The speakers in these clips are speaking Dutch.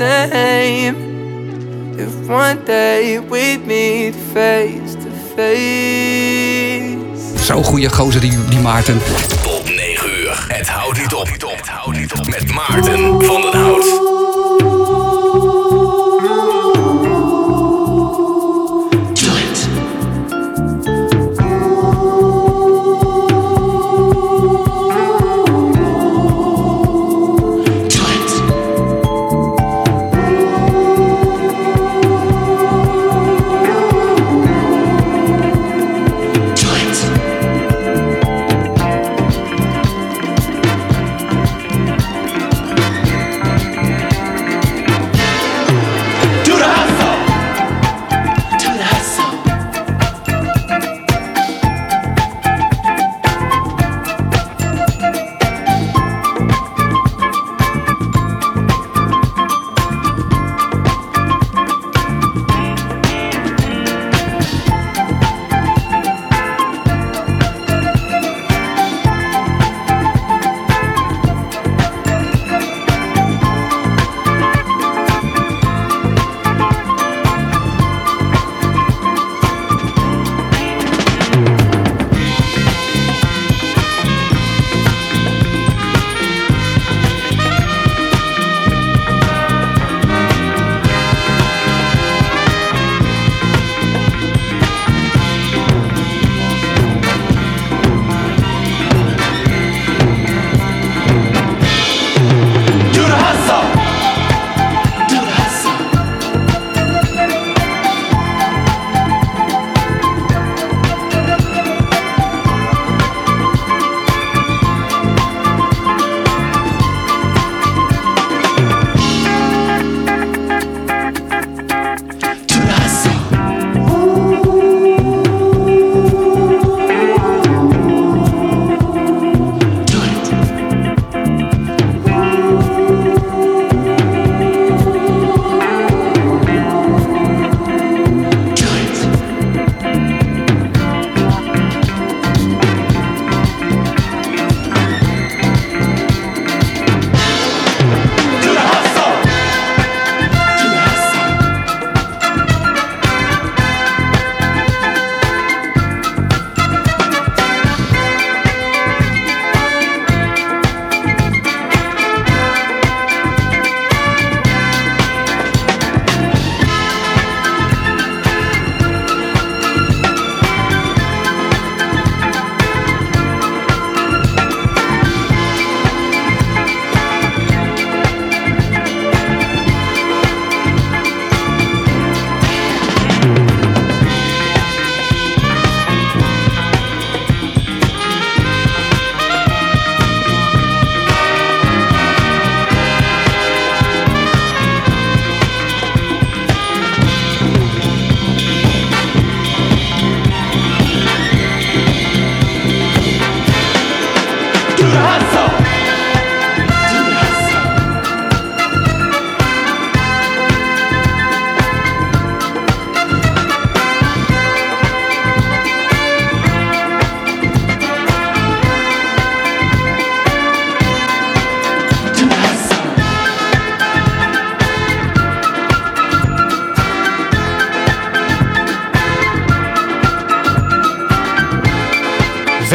same if one day we'd meet face to face. Zo'n goede gozer die, die Maarten. Tot 9 uur. Het houdt niet op. Het houdt niet op. Met Maarten van den Hout.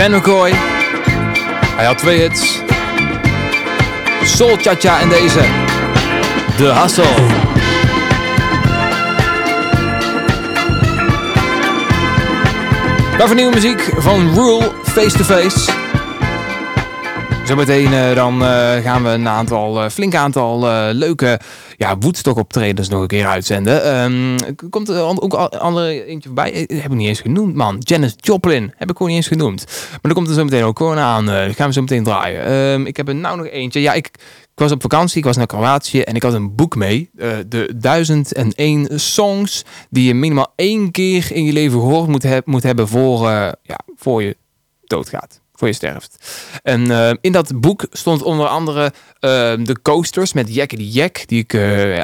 Van McCoy. Hij had twee hits. Soul Cha-Cha en deze. De Hustle. Daarvoor nieuwe muziek van Rule Face to Face. Zometeen uh, dan uh, gaan we een aantal, uh, flink aantal leuke ja, Woodstock optredens nog een keer uitzenden. Um, komt er ook een andere eentje voorbij? heb ik niet eens genoemd, man. Janis Joplin heb ik gewoon niet eens genoemd. Maar dan komt er zo meteen ook gewoon aan. Uh, gaan we zo meteen draaien. Um, ik heb er nou nog eentje. Ja, ik, ik was op vakantie, ik was naar Kroatië en ik had een boek mee. Uh, de 1001 songs die je minimaal één keer in je leven gehoord moet, moet hebben voor, ja, voor je doodgaat. Voor je sterft. En eh, in dat boek stond onder andere eh, de coasters met Jack Jack, die ik eh,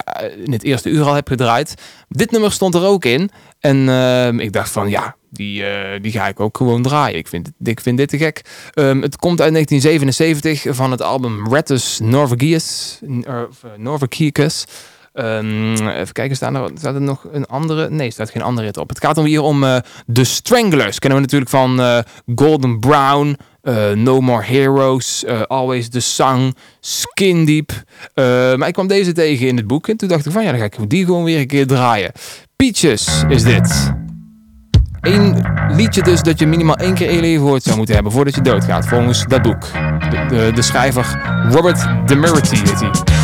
in het eerste uur al heb gedraaid. Dit nummer stond er ook in. En ik dacht van ja, die, die ga ik ook gewoon draaien. Ik vind, ik vind dit te gek. Ehm, het komt uit 1977 van het album Rattus Norvegicus. of, eh. Ehm, even kijken, staat er, er nog een andere? Nee, staat geen andere rit op. Het gaat om hier om eh The Stranglers. Kennen we natuurlijk van eh, Golden Brown, eh, No More Heroes, Always the Song, Skin Deep. Maar ik kwam deze tegen in het boek en toen dacht ik van ja, dan ga ik die gewoon weer een keer draaien. Peaches is dit. Eén liedje dus dat je minimaal één keer in je leven gehoord zou moeten hebben voordat je doodgaat, volgens dat boek. De, de, de schrijver Robert Demerity heet hij.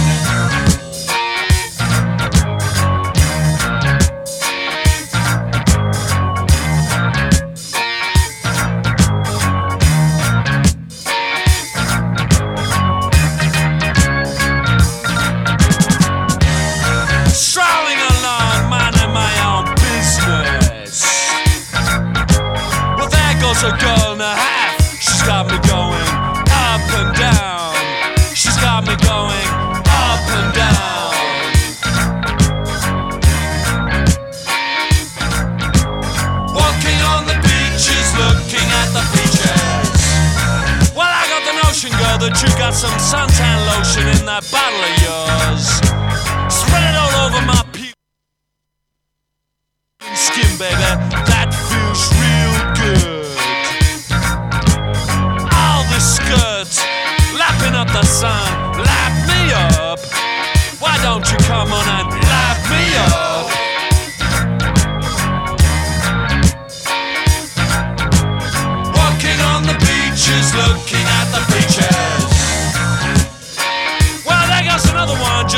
Got some suntan lotion in that bottle of yours. Spread it all over my pe- skin, baby. That feels real good. All the skirts, lapping up the sun, lap me up. Why don't you come on and lap me up? Walking on the beaches, looking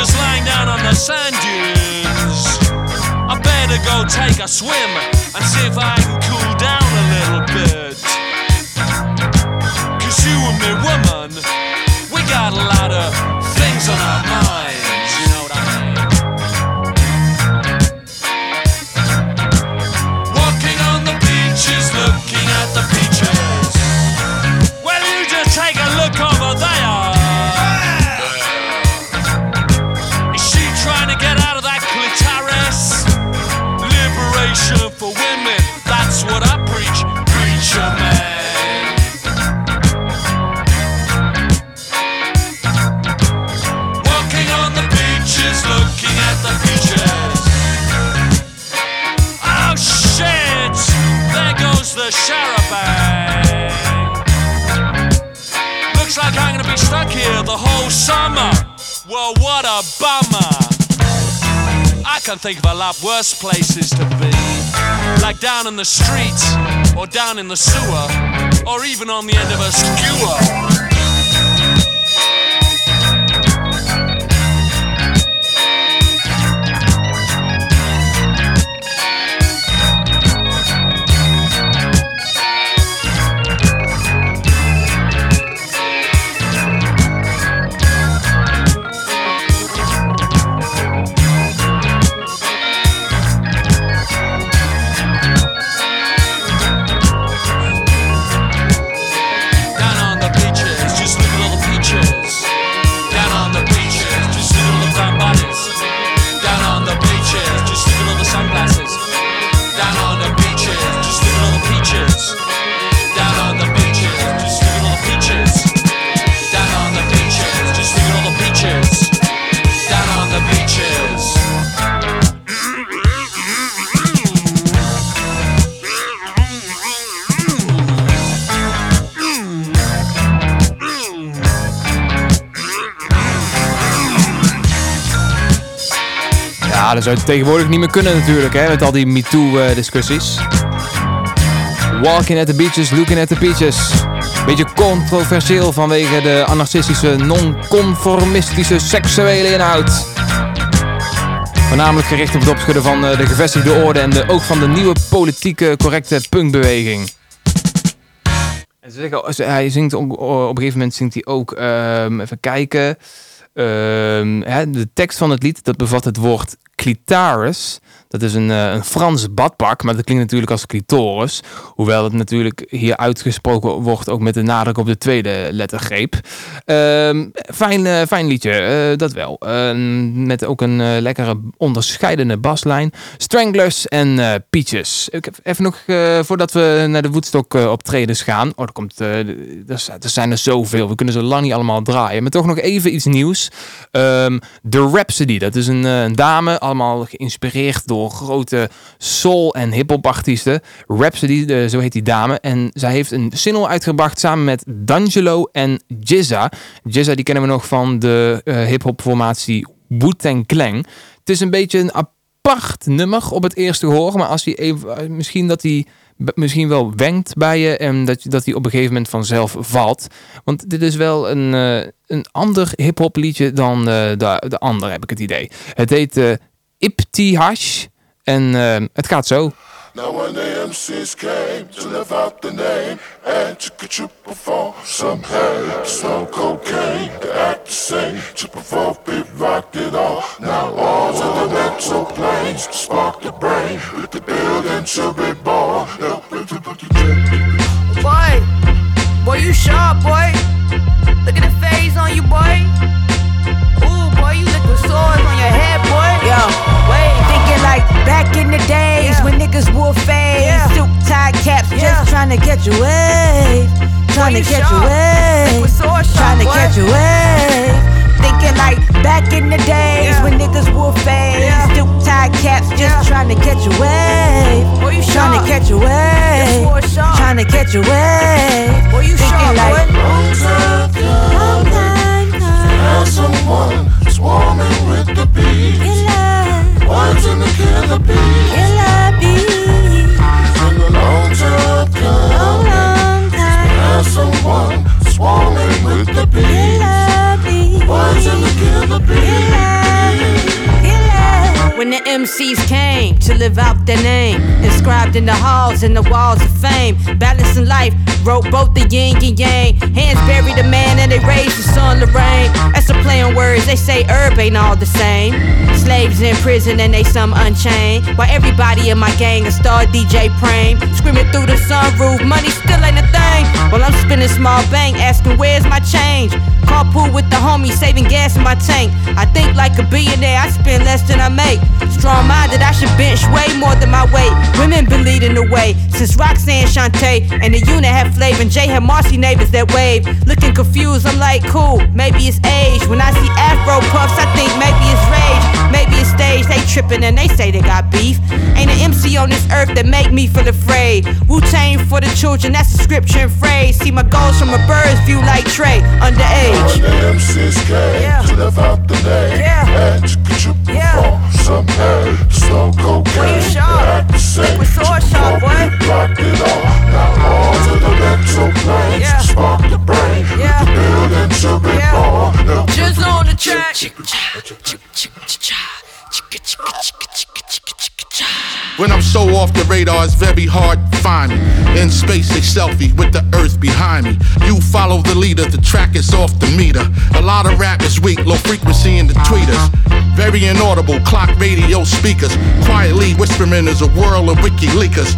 just lying down on the sand dunes. I better go take a swim and see if I can cool down a little bit. Cause you and me, woman, we got a lot of things on our minds, the. Looks like I'm gonna be stuck here the whole summer. Well, what a bummer. I can think of a lot worse places to be. Like down in the street, or down in the sewer, or even on the end of a skewer. Dat zou het tegenwoordig niet meer kunnen natuurlijk, hè, met al die MeToo-discussies. Walking at the beaches, looking at the beaches. Beetje controversieel vanwege de anarchistische, non-conformistische seksuele inhoud. Voornamelijk gericht op het opschudden van eh, de gevestigde orde en ook van de nieuwe politieke correcte punkbeweging. En ze zeggen, ze- hij zingt op, op een gegeven moment zingt hij ook, ehm, even kijken. Ehm, de tekst van het lied dat bevat het woord clitaris. Dat is een, eh, een Frans badpak, maar dat klinkt natuurlijk als clitoris. Hoewel het natuurlijk hier uitgesproken wordt ook met de nadruk op de tweede lettergreep. Ehm, fijn, eh, fijn liedje, eh, dat wel. Ehm, met ook een lekkere onderscheidende baslijn. Stranglers en Peaches. Ik heb even nog, voordat we naar de Woodstock optredens gaan. Oh, er, komt, er, er zijn er zoveel. We kunnen ze lang niet allemaal draaien. Maar toch nog even iets nieuws. Ehm The Rhapsody, dat is een, een dame. Allemaal geïnspireerd door grote soul- en hip-hop artiesten. Rhapsody, zo heet die dame. En zij heeft een single uitgebracht samen met D'Angelo en Jizza. Jizza, die kennen we nog van de eh, hip-hop formatie Wu-Tang Clan. Het is een beetje een apart nummer op het eerste gehoor. Maar als je even, eh, misschien dat hij misschien wel wenkt bij je en dat, dat hij op een gegeven moment vanzelf valt. Want dit is wel een, eh, een ander hip-hop liedje dan de, de andere, heb ik het idee. Het heet Iptihash en eh, het gaat zo. Now when the MCs came to live out the name and to get you perform some hay, smoke cocaine, to act the same, to perform beat rock it all. Now all to the mental planes, to spark the brain, with the building to be born. Boy, boy, you sharp, boy. Look at the phase on you, boy. Ooh, boy, you look with swords on your head, boy. Yo, wait. Thinking like back in the days Yeah. when niggas wore fades, Yeah. suit tie caps, Yeah. just trying to catch a wave, trying to catch a sharp. wave, With trying to catch a wave. Thinking like back in the days Yeah. when niggas wore fades, Yeah. suit tie caps, just Yeah. trying to catch a wave, Boy, you trying to catch a Your wave, sword trying to catch a wave. Thinking sharp, like boy. Long time long time had someone swarming with the bees. Words in the killer bees. killer bees, In a long time coming, long time. someone swarming with the bees. Words in the killer bees. When the MCs came to live out their name, inscribed in the halls and the walls of fame, balancing life, wrote both the yin and yang. Hands buried the man and they raised the son Lorraine. That's a play on words, they say herb ain't all the same. Slaves in prison and they some unchained. While everybody in my gang a star DJ Prame, screaming through the sunroof, money still ain't a thing. While I'm spinning small bank, asking where's my change. Carpool with the homies, saving gas in my tank. I think like a billionaire, I spend less than I make. Strong minded, I should bench way more than my weight. Women been leading the way since Roxanne Shante and the unit had flavor. And Jay had Marcy neighbors that wave. Looking confused, I'm like, cool, maybe it's age. When I see Afro puffs, I think maybe it's rage. Maybe it's stage, they tripping and they say they got beef. Ain't an MC on this earth that make me feel afraid. Wu Tang for the children, that's a scripture and phrase. See my goals from a bird's view like Trey, underage. When the MCs came Yeah. to live out the Yeah. and to get you Yeah. perform some Slow shot. act the same. Lock it all, now all to the retroplanes. Yeah. Spark the brain, yeah. the building to be yeah. born. Now. Just on the track. Chicka chicka chicka chicka chicka chicka chicka chicka chicka when I'm so off the radar, it's very hard to find me. In space, a selfie with the earth behind me. You follow the leader, the track is off the meter. A lot of rap is weak, low frequency in the tweeters. Very inaudible, clock radio speakers. Quietly whispering is a whirl of wiki leakers.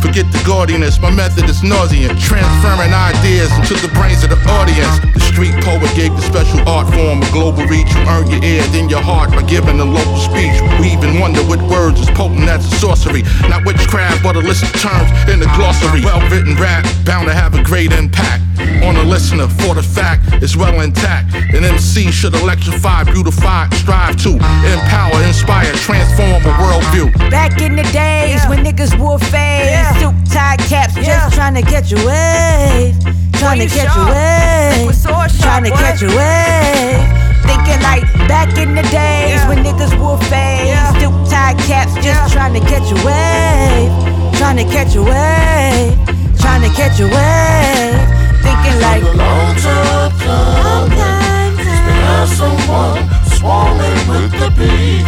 Forget the gaudiness, my method is nauseant. Transferring ideas into the brains of the audience. The street poet gave the special art form a global reach. You earn your ear, then your heart by giving a local speech. We even wonder what words is potent as a sorcery. Not witchcraft, but a list of terms in the glossary. Well written rap, bound to have a great impact on the listener. For the fact it's well intact. An MC should electrify, beautify, strive to empower, inspire, transform a worldview. Back in the days Yeah. when niggas wore fades, Yeah. Suit tie caps, Yeah. just trying to catch a wave, trying to you catch a wave, With trying to catch a wave. Thinking like back in the days Yeah. when niggas wore fades, Yeah. suit tie caps, just Yeah. trying to catch a wave, trying to catch a wave, trying to catch a wave. Thinking like A long time coming, had someone swarming with the bees.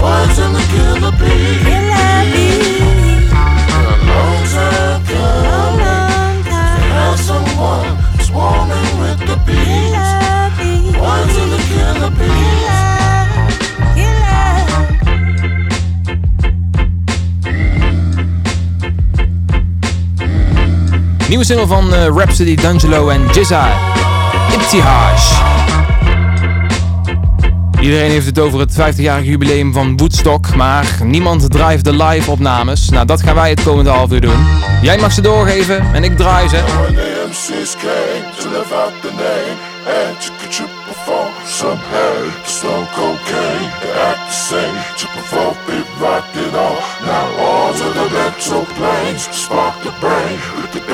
Birds in the killer bees. New someone who's with the bees. One's in the killer bees. Nieuwe single van uh, Rhapsody D'Angelo en Jizza, Iptihaj. Iedereen heeft het over het 50-jarig jubileum van Woodstock, maar niemand draait de live opnames. Nou, dat gaan wij het komende half uur doen. Jij mag ze doorgeven en ik draai ze. Now all spark the brain, the.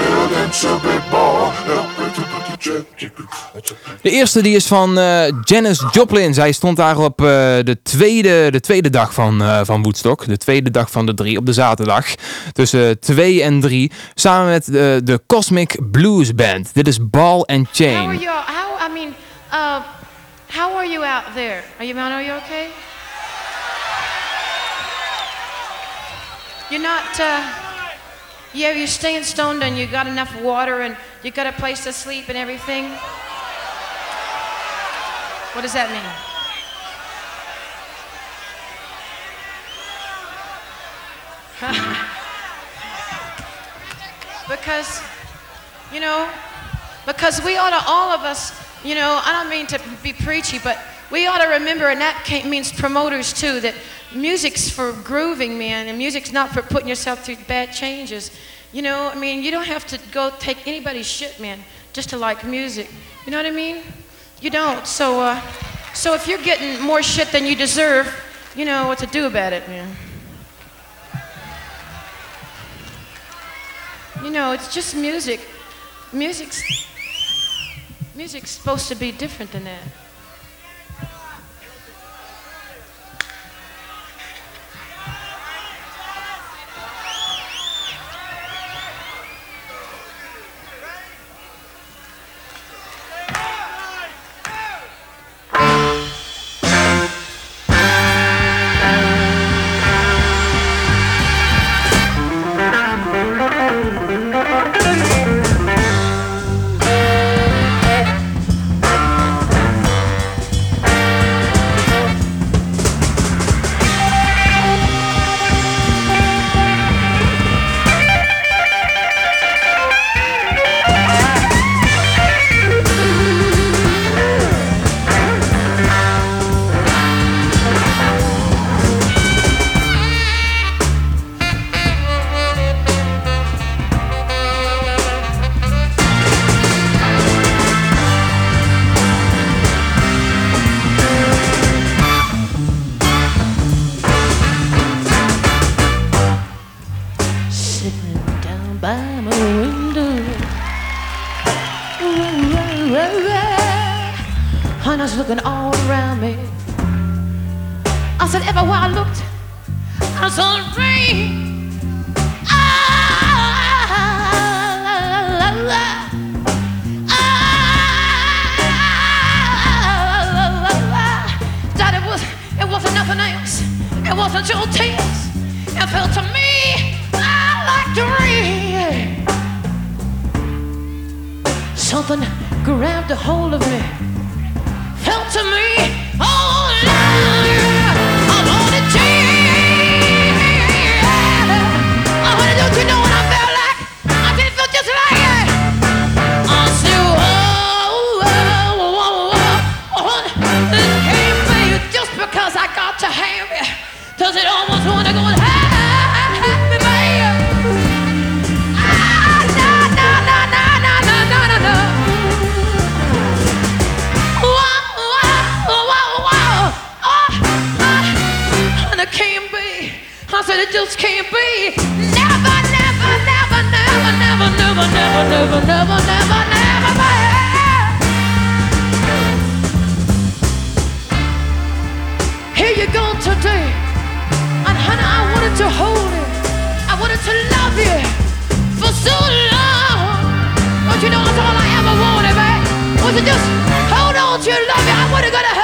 De eerste die is van eh, Janis Joplin. Zij stond daar op eh, de, tweede, de tweede dag van, eh, van Woodstock. De tweede dag van de drie op de zaterdag. Tussen 2 en 3. Samen met de, Cosmic Blues Band. Dit is Ball and How are Chain. you? How I mean, uh, how are you out there? Are you? Are you okay? You're not. Uh, yeah, you're staying stoned and you got enough water and you got a place to sleep and everything. What does that mean? because, you know, because we ought to, all of us, you know, I don't mean to be preachy, but we ought to remember, and that means promoters too, that music's for grooving, man, and music's not for putting yourself through bad changes. You know, I mean, you don't have to go take anybody's shit, man, just to like music. You know what I mean? You don't. So, uh, so if you're getting more shit than you deserve, you know what to do about it, man. You know, it's just music. Music's music's supposed to be different than that. Something grabbed a hold of me. Felt to me, oh I you know what I felt like? I didn't feel just like it. I oh, oh, oh, oh, oh, this just because I got to have. Does it almost want to go said it just can't be. Never, never, never, never, never, never, never, never, never, never, never, never. Here you go today. And honey, I wanted to hold it. I wanted to love you for so long. But you know that's all I ever wanted, man. Was to just hold on to your love you. I wasn't gonna hurt you.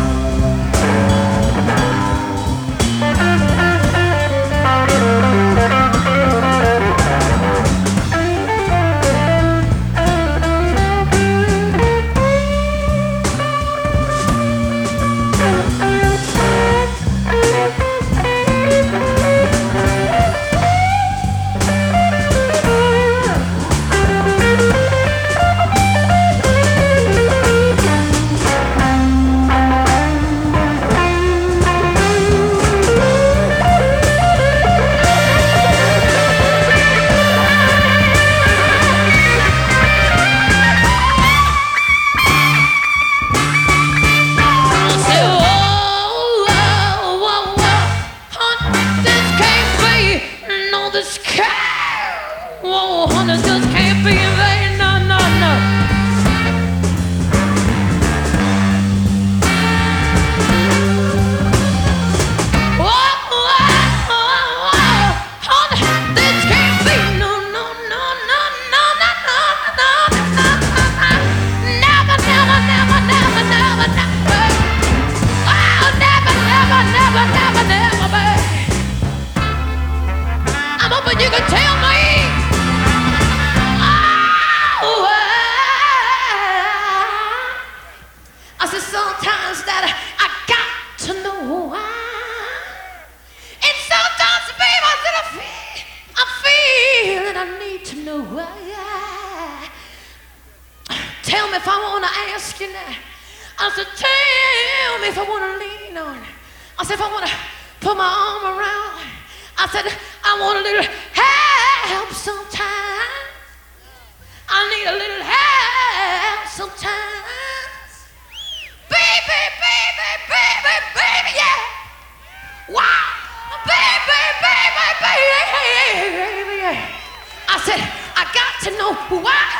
I said, I got to know why.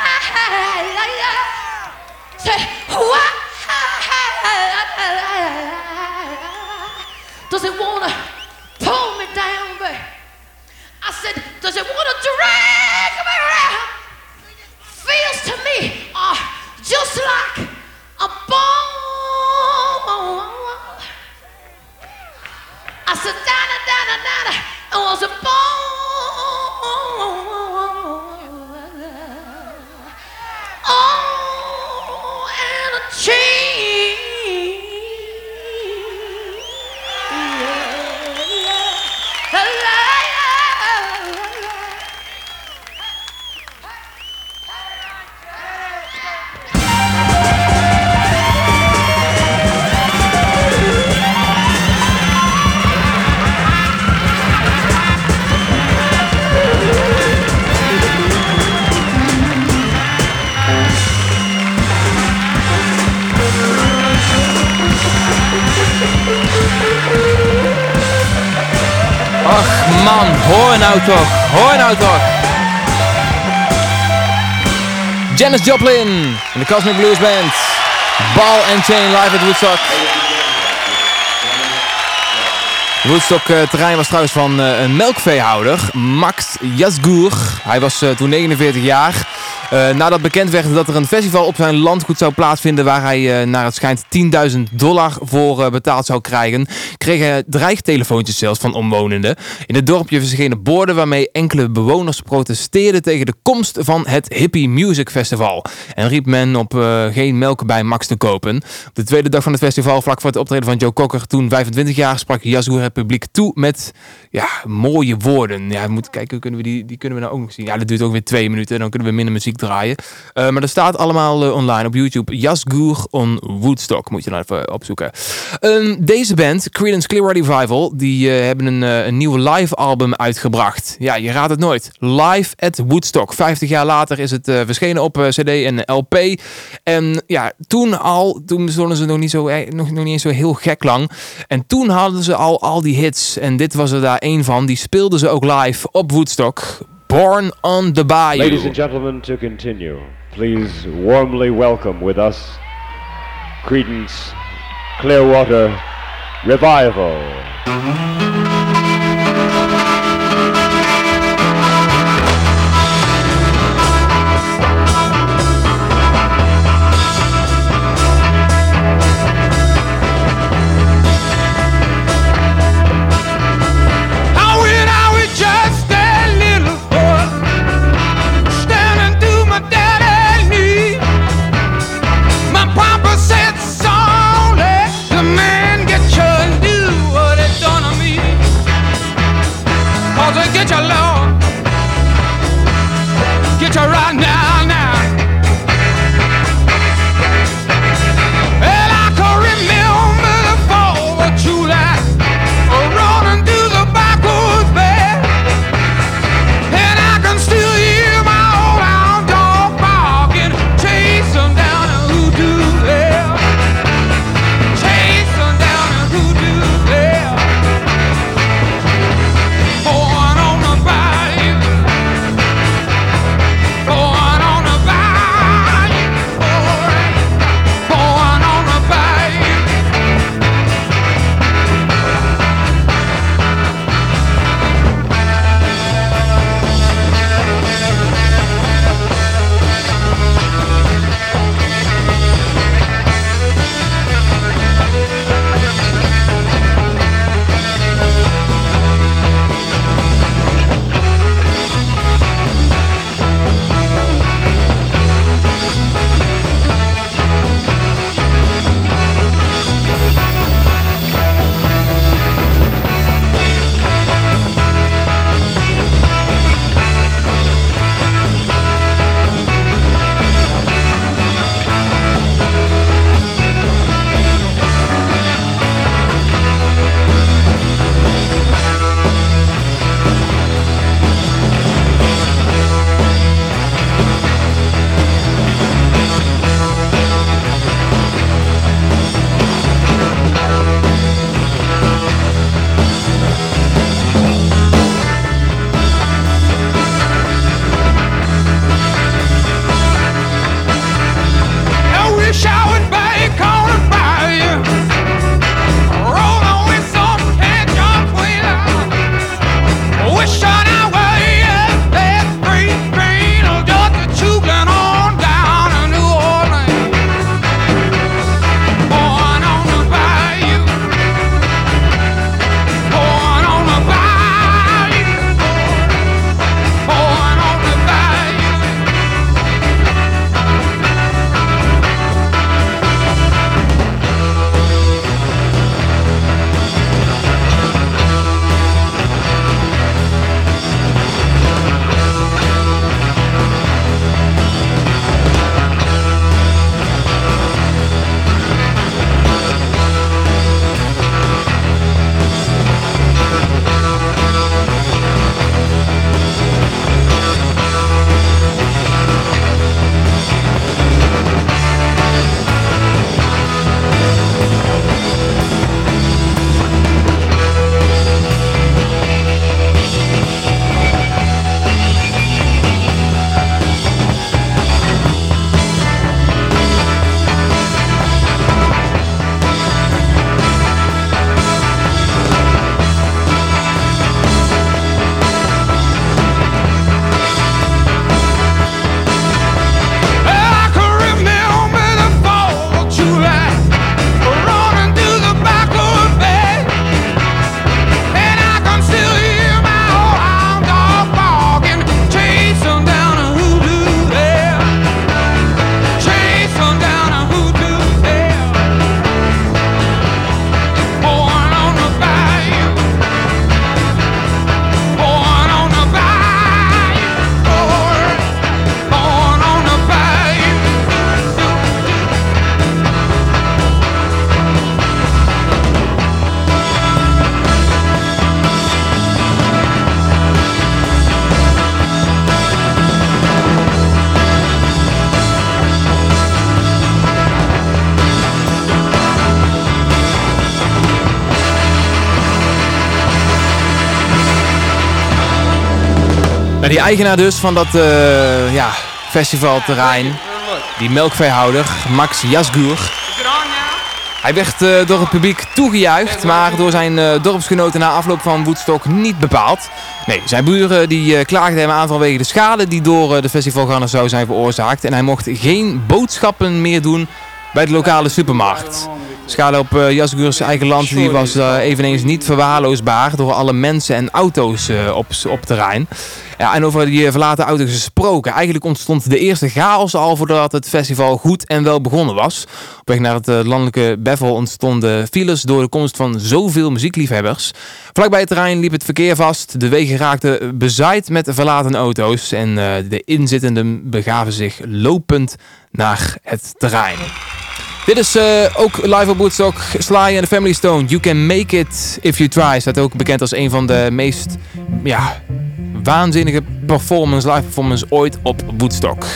Say, why does it want to pull me down, babe? I said, does it want to drag me around? Feels to me uh, just like a bone. I said, da da da da da. It was a bone. Oh, and a chain. Ach man, hoor nou toch. Hoor nou toch. Janis Joplin en de Cosmic Blues Band. Ball and Chain live at Woodstock. Woodstock eh, terrein was trouwens van eh, een melkveehouder, Max Yazgur. Hij was eh, toen 49 jaar. Eh, nadat bekend werd dat er een festival op zijn landgoed zou plaatsvinden waar hij eh, naar het schijnt 10.000 dollar voor eh, betaald zou krijgen, kreeg hij dreigtelefoontjes zelfs van omwonenden. In het dorpje verschenen borden waarmee enkele bewoners protesteerden tegen de komst van het Hippie Music Festival. En riep men op geen melk bij Max te kopen. Op de tweede dag van het festival, vlak voor het optreden van Joe Cocker, toen 25 jaar, sprak Yazoo het publiek toe met ja, mooie woorden. Ja, we moeten kijken, kunnen we die, die kunnen we nou ook nog zien. Ja, dat duurt ook weer twee minuten, dan kunnen we minder muziek draaien. Eh, maar dat staat allemaal eh, online op YouTube. Yazgur on Woodstock, moet je dan even opzoeken. Ehm, deze band, Creedence Clearwater Revival, die eh, hebben een, eh, een nieuwe live album uitgebracht. Ja, je raadt het nooit. Live at Woodstock. 50 jaar later is het eh, verschenen op eh, CD en LP. En ja, toen al, toen stonden ze nog niet, zo, eh, nog, nog niet eens zo heel gek lang. En toen hadden ze al al die hits. En dit was er daar één van. Die speelden ze ook live op Woodstock. Born on the Bayou. Ladies and gentlemen, to continue, please warmly welcome with us Credence Clearwater Revival. Die eigenaar dus van dat eh, ja, festivalterrein, die melkveehouder, Max Jasgur. Hij werd eh, door het publiek toegejuicht, maar door zijn eh, dorpsgenoten na afloop van Woodstock niet bepaald. Nee, zijn buren die klaagden hem aan vanwege de schade die door de festivalgangers zou zijn veroorzaakt. En hij mocht geen boodschappen meer doen bij de lokale supermarkt. Schade op uh, Jasgurs eigen land die was eh, eveneens niet verwaarloosbaar door alle mensen en auto's eh, op, op terrein. Ja, en over die verlaten auto's gesproken. Eigenlijk ontstond de eerste chaos al voordat het festival goed en wel begonnen was. Op weg naar het landelijke Bevel ontstonden files door de komst van zoveel muziekliefhebbers. Vlakbij het terrein liep het verkeer vast. De wegen raakten bezaaid met verlaten auto's. En de inzittenden begaven zich lopend naar het terrein. Dit is eh, ook live op Woodstock. Sly and the Family Stone. You can make it if you try. Staat ook bekend als een van de meest ja, waanzinnige performance, live performance ooit op Woodstock.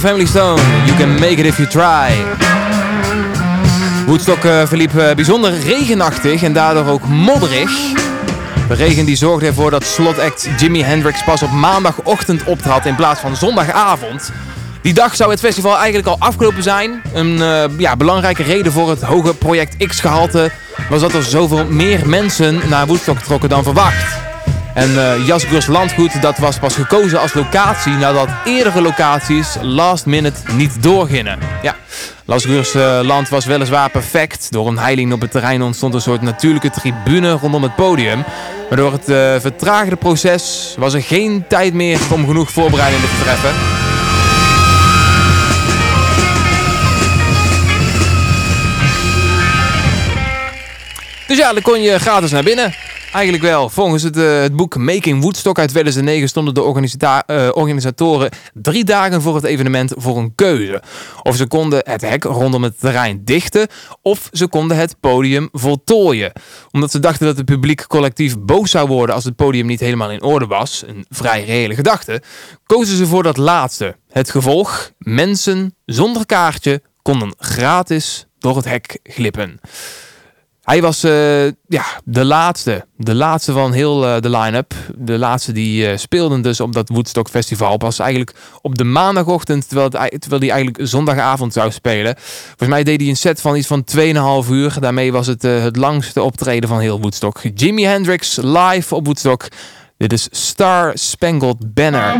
Family Stone. You can make it if you try. Woodstock eh, verliep eh, bijzonder regenachtig en daardoor ook modderig. De regen die zorgde ervoor dat slotact Jimi Hendrix pas op maandagochtend optrad in plaats van zondagavond. Die dag zou het festival eigenlijk al afgelopen zijn. Een eh, ja, belangrijke reden voor het hoge project X-gehalte was dat er zoveel meer mensen naar Woodstock trokken dan verwacht. En uh, Jasgurs landgoed dat was pas gekozen als locatie nadat eerdere locaties last minute niet doorgingen. Ja, Lasgurs uh, land was weliswaar perfect. Door een heiling op het terrein ontstond een soort natuurlijke tribune rondom het podium. Maar door het uh, vertragende proces was er geen tijd meer om genoeg voorbereidingen te treffen. Dus ja, dan kon je gratis naar binnen. Eigenlijk wel. Volgens het, uh, het, boek Making Woodstock uit 2009 stonden de uh, organisatoren drie dagen voor het evenement voor een keuze. Of ze konden het hek rondom het terrein dichten, of ze konden het podium voltooien. Omdat ze dachten dat het publiek collectief boos zou worden als het podium niet helemaal in orde was, een vrij reële gedachte, kozen ze voor dat laatste. Het gevolg, mensen zonder kaartje konden gratis door het hek glippen. Hij was uh, ja, de laatste. De laatste van heel uh, de line-up. De laatste die uh, speelden dus op dat Woodstock Festival. Pas eigenlijk op de maandagochtend, terwijl, het, terwijl hij eigenlijk zondagavond zou spelen. Volgens mij deed hij een set van iets van 2,5 uur. Daarmee was het het langste optreden van heel Woodstock. Jimi Hendrix live op Woodstock. Dit is Star Spangled Banner.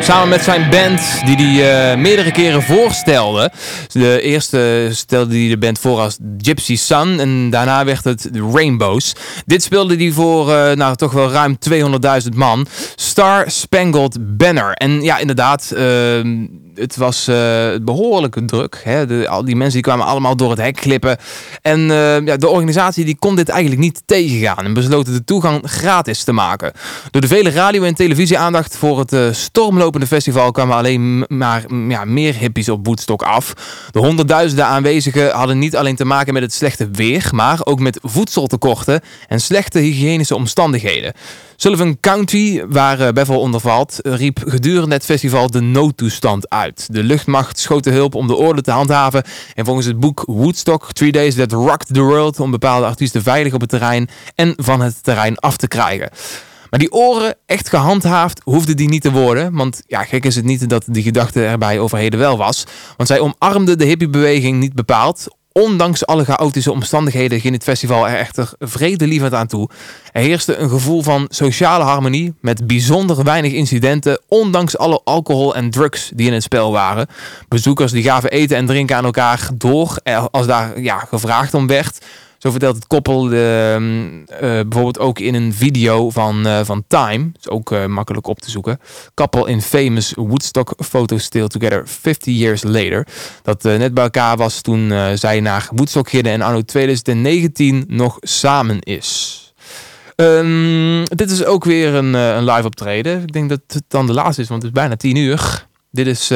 Samen met zijn band, die hij eh, meerdere keren voorstelde. De eerste stelde hij de band voor als Gypsy Sun en daarna werd het Rainbows. Dit speelde hij voor, eh, nou toch wel ruim 200.000 man. Star Spangled Banner. En ja, inderdaad, eh, het was eh, behoorlijk druk. Hè? Al die mensen die kwamen allemaal door het hek klippen. En eh, ja, de organisatie die kon dit eigenlijk niet tegengaan. En besloten de toegang gratis te maken. Door de vele radio- en televisieaandacht voor het eh, stormlopende festival kwamen alleen maar ja, meer hippies op Woodstock af. De honderdduizenden aanwezigen hadden niet alleen te maken met het slechte weer, maar ook met voedseltekorten en slechte hygiënische omstandigheden. Sullivan County, waar eh, Bevel onder valt, riep gedurende het festival de noodtoestand uit. De luchtmacht schoot de hulp om de orde te handhaven. En volgens het boek Woodstock, Three Days That Rocked the World, om bepaalde artiesten veilig op het terrein en van het terrein af te krijgen. Maar die oren echt gehandhaafd hoefde die niet te worden. Want ja, gek is het niet dat die gedachte er bij overheden wel was. Want zij omarmde de hippiebeweging niet bepaald. Ondanks alle chaotische omstandigheden ging het festival er echter vredelievend aan toe. Er heerste een gevoel van sociale harmonie met bijzonder weinig incidenten, ondanks alle alcohol en drugs die in het spel waren. Bezoekers die gaven eten en drinken aan elkaar door eh, als daar ja, gevraagd om werd. Zo vertelt het koppel ehm, eh, bijvoorbeeld ook in een video van, eh, van Time. is ook eh, makkelijk op te zoeken. Couple in famous Woodstock photos still together 50 years later. Dat net bij elkaar was toen zij naar Woodstock gingen en anno 2019 nog samen is. Ehm, dit is ook weer een, een live optreden. Ik denk dat het dan de laatste is, want het is bijna 10 uur. Dit is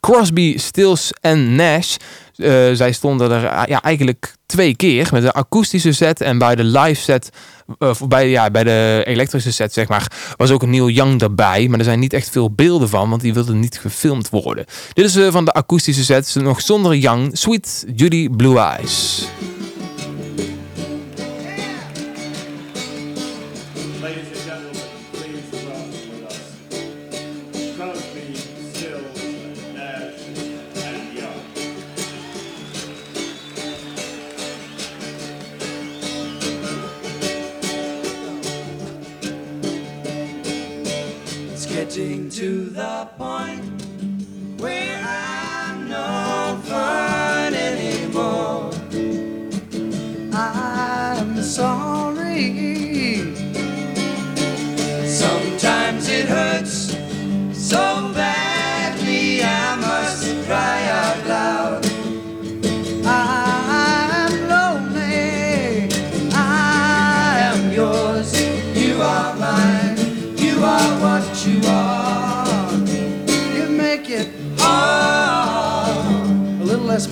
Crosby, Stills en Nash. Eh, zij stonden er eh, ja, eigenlijk twee keer met een akoestische set. En bij de live set, eh, bij, ja, bij de elektrische set zeg maar, was ook een Neil Young daarbij. Maar er zijn niet echt veel beelden van, want die wilden niet gefilmd worden. Dit is van de akoestische set, nog zonder Young. Sweet Judy Blue Eyes.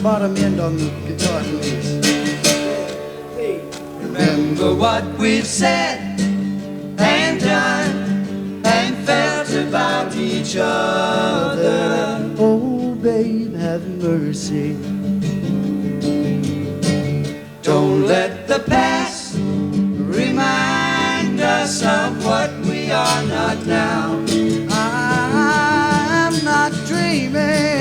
Bottom end on the guitar, please. Remember what we've said and done and felt about each other. Oh, babe, have mercy. Don't let the past remind us of what we are not now. I'm not dreaming.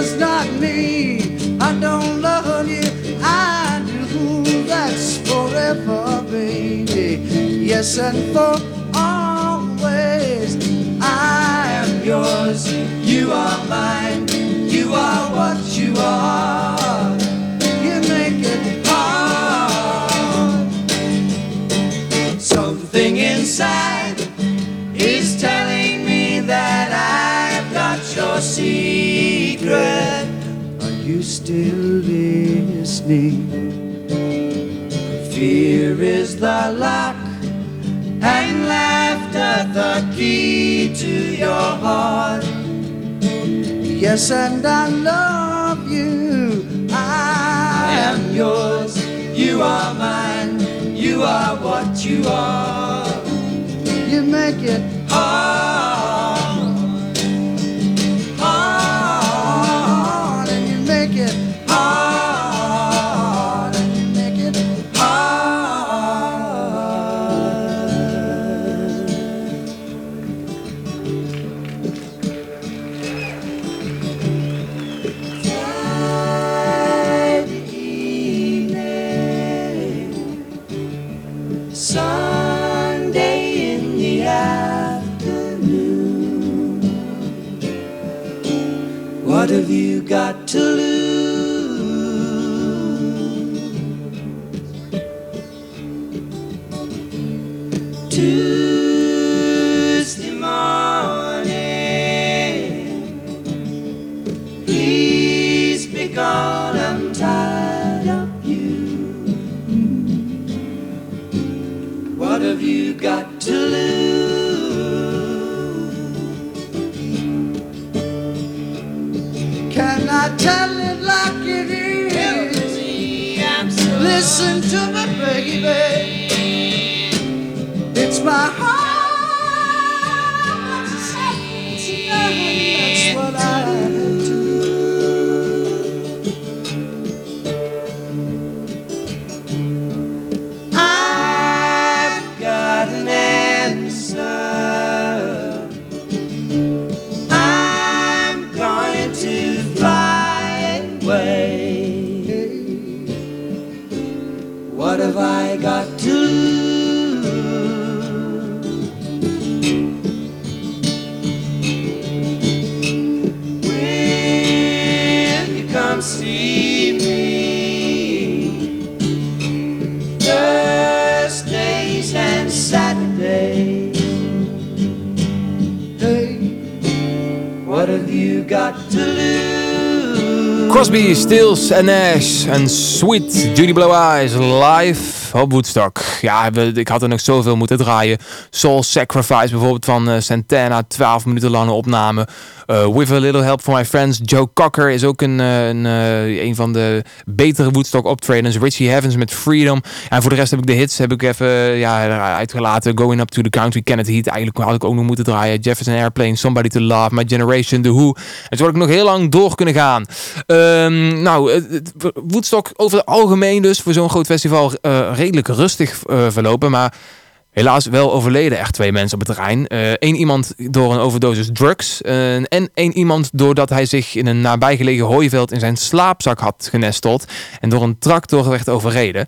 Does not mean I don't love you. I do. That's forever, baby. Yes, and for always. I am yours, you are mine, you are what you are. Still listening? Fear is the lock and laughter the key to your heart. Yes, and I love you. I am yours, you are mine, you you are what you are. You make it hard, you got to lose? Crosby, Stills en Nash and Sweet Judy Blue Eyes live op Woodstock. Ja, ik had er nog zoveel moeten draaien. Soul Sacrifice bijvoorbeeld van eh, Santana, 12 minuten lange opname. Eh, With a Little Help from My Friends. Joe Cocker is ook een, eh, een, een van de betere Woodstock optredens. Richie Havens met Freedom. En voor de rest heb ik de hits heb ik even ja, uitgelaten. Going Up to the Country, Kenneth Heat. Eigenlijk had ik ook nog moeten draaien. Jefferson Airplane, Somebody to Love, My Generation, The Who. En zo ik nog heel lang door kunnen gaan. Ehm, nou, Woodstock over het algemeen dus voor zo'n groot festival eh, redelijk rustig eh, verlopen. Maar helaas wel overleden echt twee mensen op het terrein. Eén iemand door een overdosis drugs. eh, en één iemand doordat hij zich in een nabijgelegen hooiveld in zijn slaapzak had genesteld. En door een tractor werd overreden.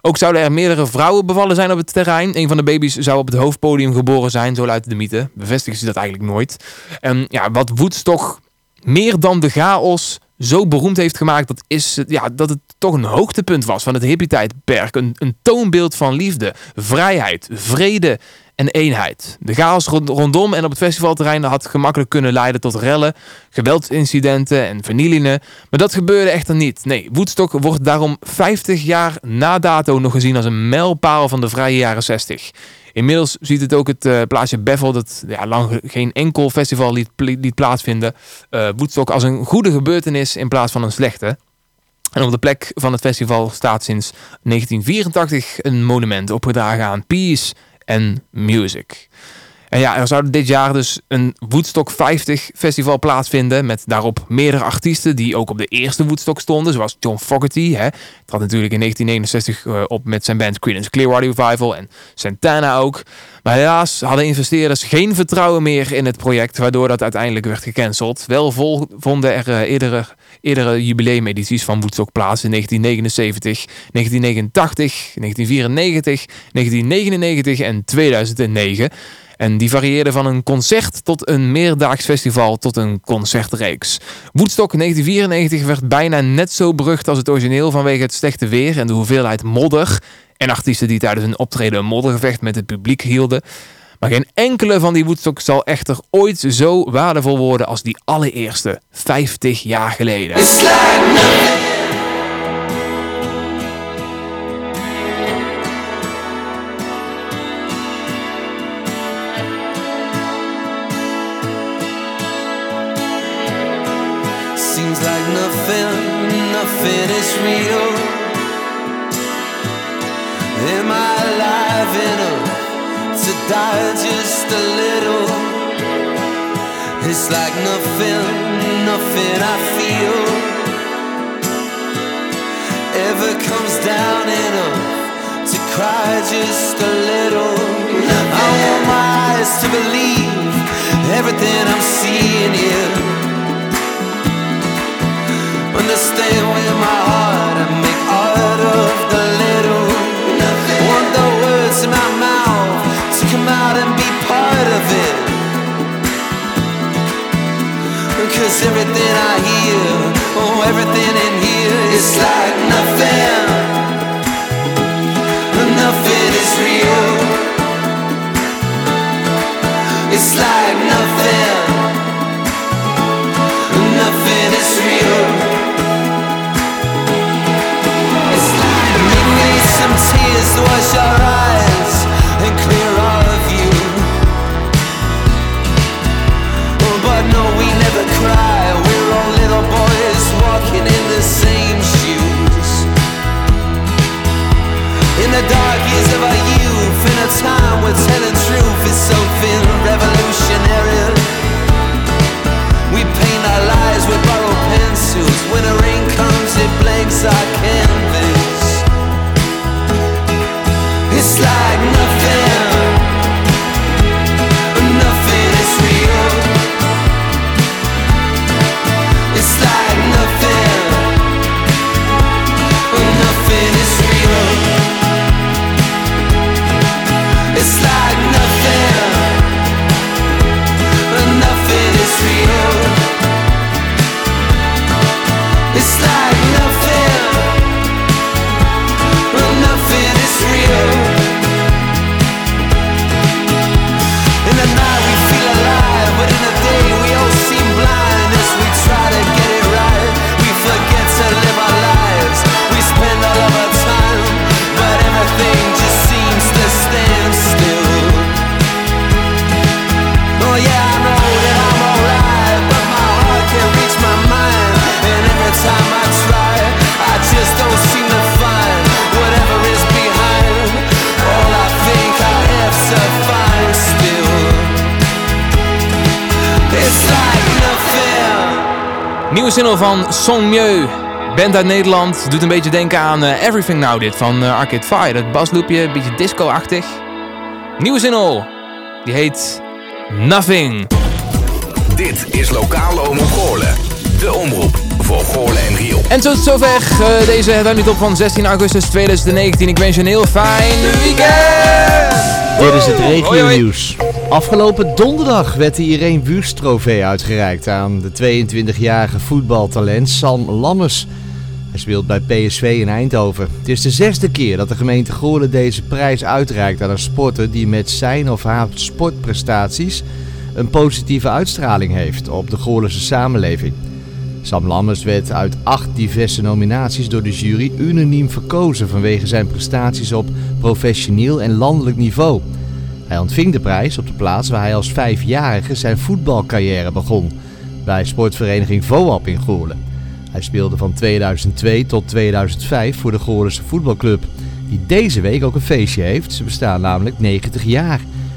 Ook zouden er meerdere vrouwen bevallen zijn op het terrein. Een van de baby's zou op het hoofdpodium geboren zijn, zo luidt de mythe. Bevestigen ze dat eigenlijk nooit. En ja, wat Woodstock meer dan de chaos zo beroemd heeft gemaakt, dat is ja, dat het toch een hoogtepunt was van het hippie-tijdperk. Een, een toonbeeld van liefde, vrijheid, vrede en eenheid. De chaos rond- rondom en op het festivalterrein had gemakkelijk kunnen leiden tot rellen, geweldsincidenten en vernielingen. Maar dat gebeurde echter niet. Nee, Woodstock wordt daarom 50 jaar na dato nog gezien als een mijlpaal van de vrije jaren 60. Inmiddels ziet het ook het eh, plaatsje Bethel, dat ja, lang ge- geen enkel festival liet, pl- liet plaatsvinden, eh Woodstock als een goede gebeurtenis in plaats van een slechte. En op de plek van het festival staat sinds 1984 een monument opgedragen aan peace en music. En ja, er zou dit jaar dus een Woodstock 50 festival plaatsvinden. Met daarop meerdere artiesten die ook op de eerste Woodstock stonden. Zoals John Fogerty. Hè. Trad natuurlijk in 1969 eh, op met zijn band Creedence Clearwater Revival. En Santana ook. Maar helaas hadden investeerders geen vertrouwen meer in het project. Waardoor dat uiteindelijk werd gecanceld. Wel vonden er eh, eerdere, eerdere jubileumedities van Woodstock plaats. In 1979, 1989, 1994, 1999 en 2009. En die varieerden van een concert tot een meerdaags festival tot een concertreeks. Woodstock 1994 werd bijna net zo berucht als het origineel vanwege het slechte weer en de hoeveelheid modder. En artiesten die tijdens een optreden een moddergevecht met het publiek hielden. Maar geen enkele van die Woodstock zal echter ooit zo waardevol worden als die allereerste 50 jaar geleden. Nothing, real. Am I alive enough to die just a little? It's like nothing, nothing I feel ever comes down enough to cry just a little. I want my eyes to believe everything I'm seeing here. Understand everything I hear, oh, everything in here is like the dark years of our youth, in a time where telling truth is something revolutionary. We paint our lives with borrowed pencils. When the rain comes, it blanks our canvas. Single van Son Mieu. Band uit Nederland. Doet een beetje denken aan eh, Everything Now dit van eh, Arcade Fire. Dat basloopje, een beetje disco-achtig. Nieuwe single. Die heet Nothing. Dit is Lokale Omroep Goorlen. De omroep voor Goorlen en Riel. En tot zover eh, deze nu top van 16 augustus 2019. Ik wens je een heel fijn weekend. Dit is het regio-nieuws. Afgelopen donderdag werd de Irene trofee uitgereikt aan de 22-jarige voetbaltalent Sam Lammers. Hij speelt bij PSV in Eindhoven. Het is de zesde keer dat de gemeente Goorlen deze prijs uitreikt aan een sporter die met zijn of haar sportprestaties een positieve uitstraling heeft op de Goorlense samenleving. Sam Lammers werd uit acht diverse nominaties door de jury unaniem verkozen vanwege zijn prestaties op professioneel en landelijk niveau. Hij ontving de prijs op de plaats waar hij als vijfjarige zijn voetbalcarrière begon, bij sportvereniging VOAP in Goorlen. Hij speelde van 2002 tot 2005 voor de Goorlense voetbalclub, die deze week ook een feestje heeft. Ze bestaan namelijk 90 jaar.